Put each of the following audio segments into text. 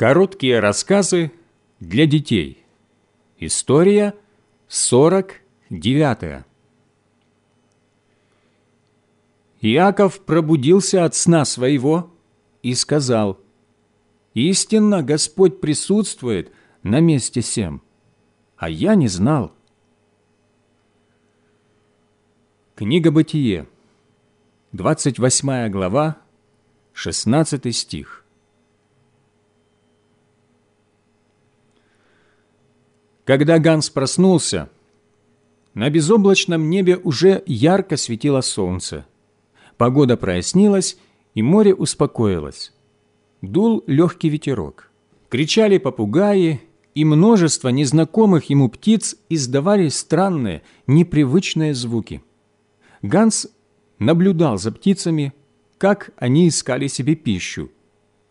Короткие рассказы для детей. История 49. Иаков пробудился от сна своего и сказал, «Истинно Господь присутствует на месте сем, а я не знал». Книга Бытие, 28 глава, 16 стих. Когда Ганс проснулся, на безоблачном небе уже ярко светило солнце. Погода прояснилась, и море успокоилось. Дул легкий ветерок. Кричали попугаи, и множество незнакомых ему птиц издавали странные, непривычные звуки. Ганс наблюдал за птицами, как они искали себе пищу,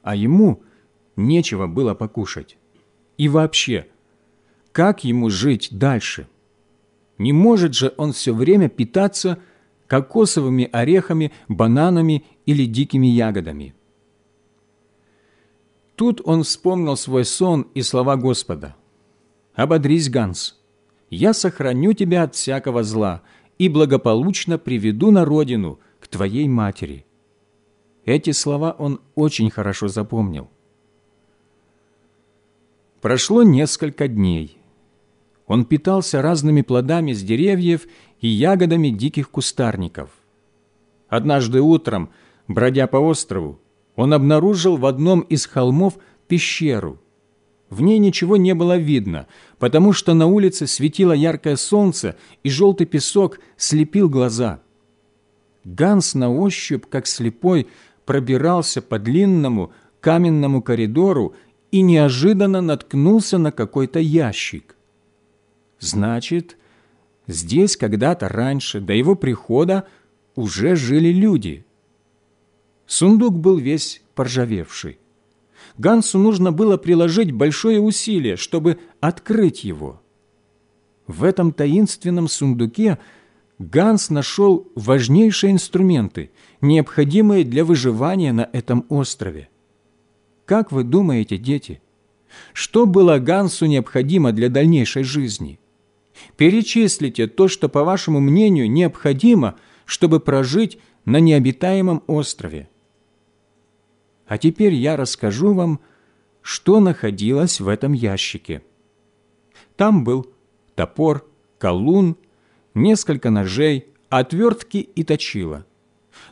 а ему нечего было покушать. И вообще – как ему жить дальше? Не может же он все время питаться кокосовыми орехами, бананами или дикими ягодами. Тут он вспомнил свой сон и слова Господа. «Ободрись, Ганс, я сохраню тебя от всякого зла и благополучно приведу на родину к твоей матери». Эти слова он очень хорошо запомнил. Прошло несколько дней. Он питался разными плодами с деревьев и ягодами диких кустарников. Однажды утром, бродя по острову, он обнаружил в одном из холмов пещеру. В ней ничего не было видно, потому что на улице светило яркое солнце, и желтый песок слепил глаза. Ганс на ощупь, как слепой, пробирался по длинному каменному коридору и неожиданно наткнулся на какой-то ящик. Значит, здесь когда-то раньше, до его прихода, уже жили люди. Сундук был весь поржавевший. Гансу нужно было приложить большое усилие, чтобы открыть его. В этом таинственном сундуке Ганс нашел важнейшие инструменты, необходимые для выживания на этом острове. Как вы думаете, дети, что было Гансу необходимо для дальнейшей жизни? Перечислите то, что, по вашему мнению, необходимо, чтобы прожить на необитаемом острове. А теперь я расскажу вам, что находилось в этом ящике. Там был топор, колун, несколько ножей, отвертки и точила.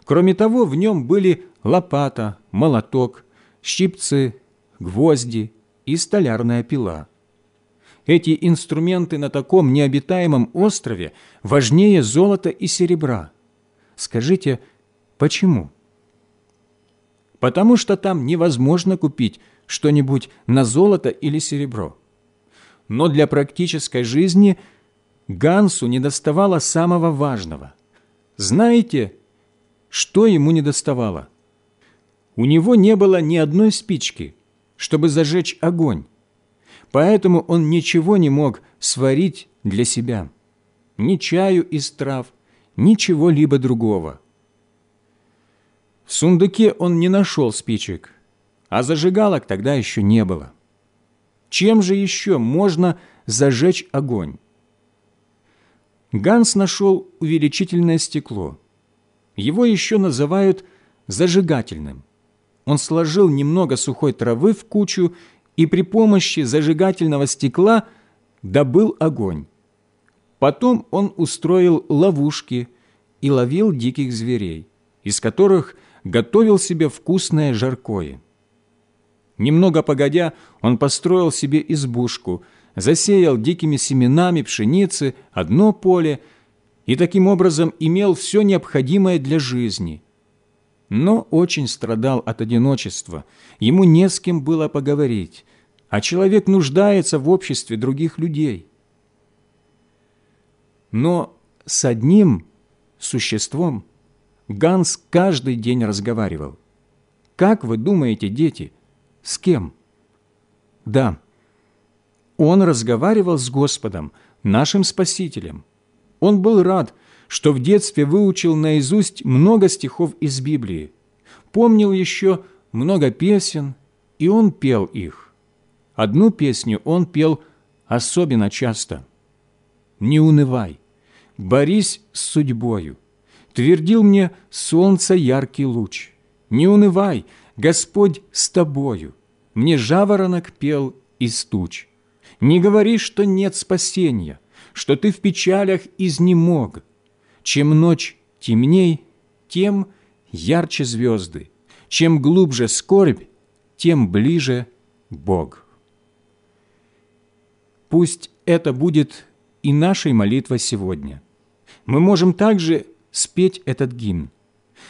Кроме того, в нем были лопата, молоток, щипцы, гвозди и столярная пила. Эти инструменты на таком необитаемом острове важнее золота и серебра. Скажите, почему? Потому что там невозможно купить что-нибудь на золото или серебро. Но для практической жизни Гансу недоставало самого важного. Знаете, что ему недоставало? У него не было ни одной спички, чтобы зажечь огонь поэтому он ничего не мог сварить для себя, ни чаю из трав, ничего либо другого. В сундуке он не нашел спичек, а зажигалок тогда еще не было. Чем же еще можно зажечь огонь? Ганс нашел увеличительное стекло. Его еще называют зажигательным. Он сложил немного сухой травы в кучу и при помощи зажигательного стекла добыл огонь. Потом он устроил ловушки и ловил диких зверей, из которых готовил себе вкусное жаркое. Немного погодя, он построил себе избушку, засеял дикими семенами пшеницы одно поле и таким образом имел все необходимое для жизни. Но очень страдал от одиночества, ему не с кем было поговорить, а человек нуждается в обществе других людей. Но с одним существом Ганс каждый день разговаривал. Как вы думаете, дети, с кем? Да, он разговаривал с Господом, нашим Спасителем. Он был рад, что в детстве выучил наизусть много стихов из Библии, помнил еще много песен, и он пел их. одну песню он пел особенно часто. «Не унывай, борись с судьбою, твердил мне солнце яркий луч. Не унывай, Господь с тобою, мне жаворонок пел из туч. Не говори, что нет спасения, что ты в печалях изнемог. Чем ночь темней, тем ярче звезды, чем глубже скорбь, тем ближе Бог. Пусть это будет и нашей молитва сегодня. Мы можем также спеть этот гимн.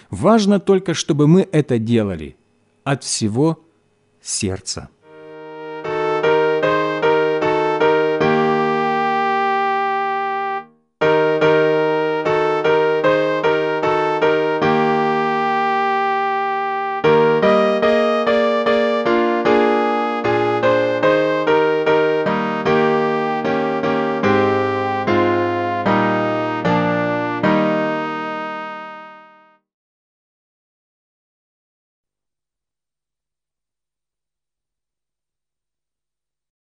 Важно только, чтобы мы это делали от всего сердца.